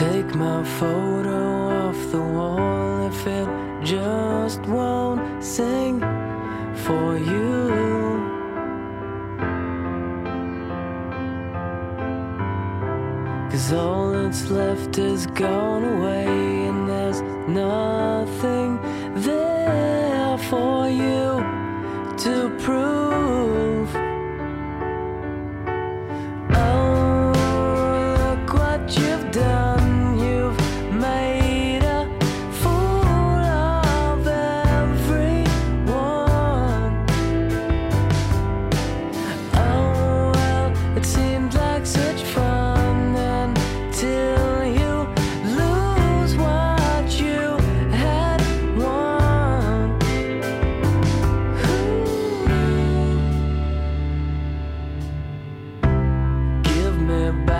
Take my photo off the wall if it just won't sing for you. Cause all that's left is gone away, and there's nothing there for you to prove. me back.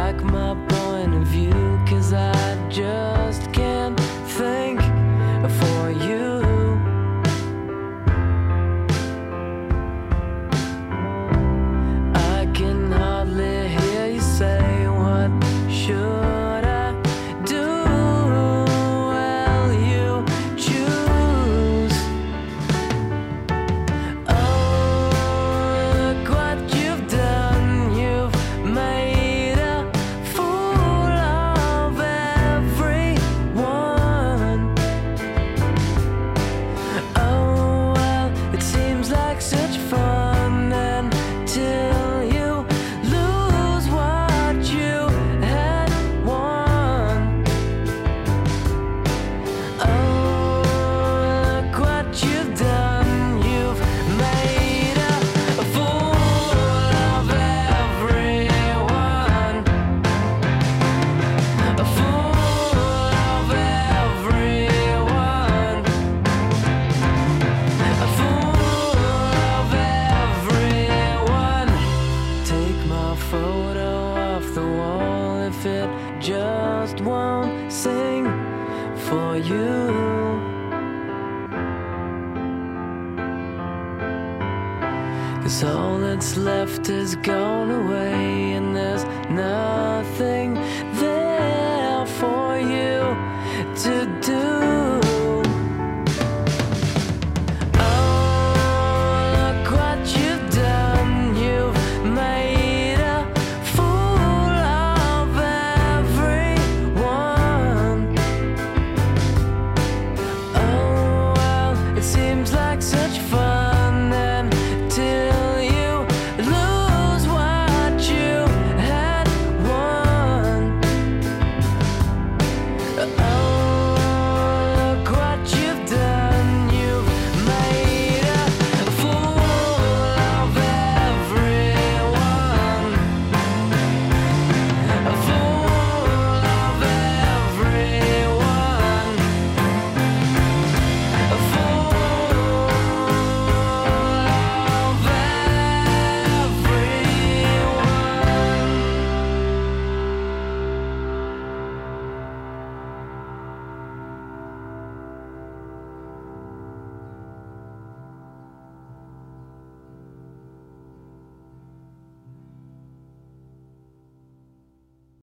for you. Cause all that's left is gone away, and there's nothing